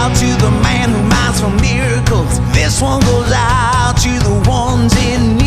out to the man who minds for miracles. This one goes out to the ones in